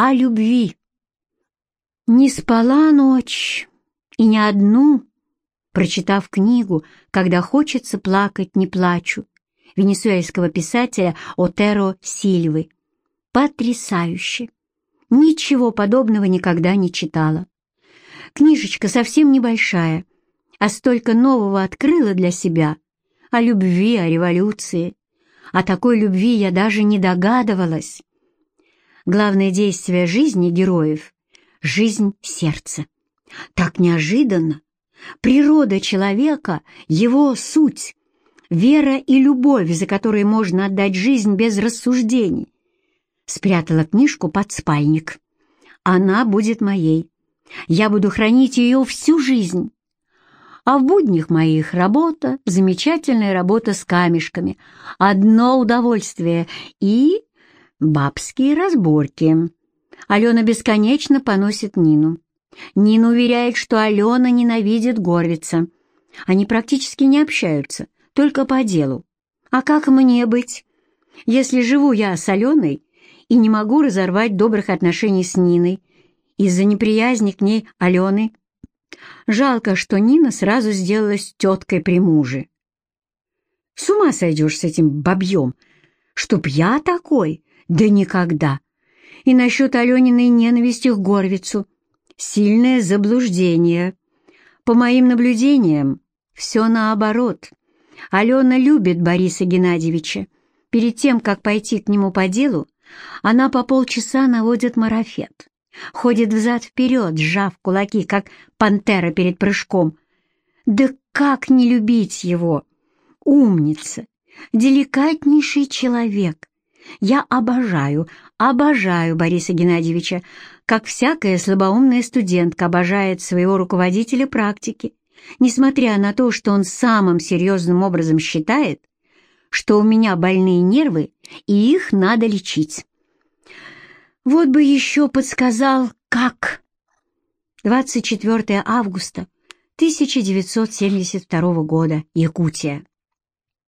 о любви. Не спала ночь, и не одну, прочитав книгу «Когда хочется плакать, не плачу» венесуэльского писателя Отеро Сильвы. Потрясающе! Ничего подобного никогда не читала. Книжечка совсем небольшая, а столько нового открыла для себя. О любви, о революции. О такой любви я даже не догадывалась. Главное действие жизни героев — жизнь сердца. Так неожиданно. Природа человека, его суть, вера и любовь, за которые можно отдать жизнь без рассуждений. Спрятала книжку под спальник. Она будет моей. Я буду хранить ее всю жизнь. А в буднях моих работа, замечательная работа с камешками, одно удовольствие и Бабские разборки. Алена бесконечно поносит Нину. Нина уверяет, что Алена ненавидит Горвица. Они практически не общаются, только по делу. А как мне быть, если живу я с Аленой и не могу разорвать добрых отношений с Ниной из-за неприязни к ней Алены? Жалко, что Нина сразу сделалась теткой при муже. С ума сойдешь с этим бабьем, чтоб я такой да никогда. И насчет Алениной ненависти к Горвицу. Сильное заблуждение. По моим наблюдениям, все наоборот. Алена любит Бориса Геннадьевича. Перед тем, как пойти к нему по делу, она по полчаса наводит марафет. Ходит взад-вперед, сжав кулаки, как пантера перед прыжком. Да как не любить его? Умница, деликатнейший человек, я обожаю, обожаю Бориса Геннадьевича, как всякая слабоумная студентка обожает своего руководителя практики, несмотря на то, что он самым серьезным образом считает, что у меня больные нервы, и их надо лечить. Вот бы еще подсказал, как. 24 августа 1972 года, Якутия.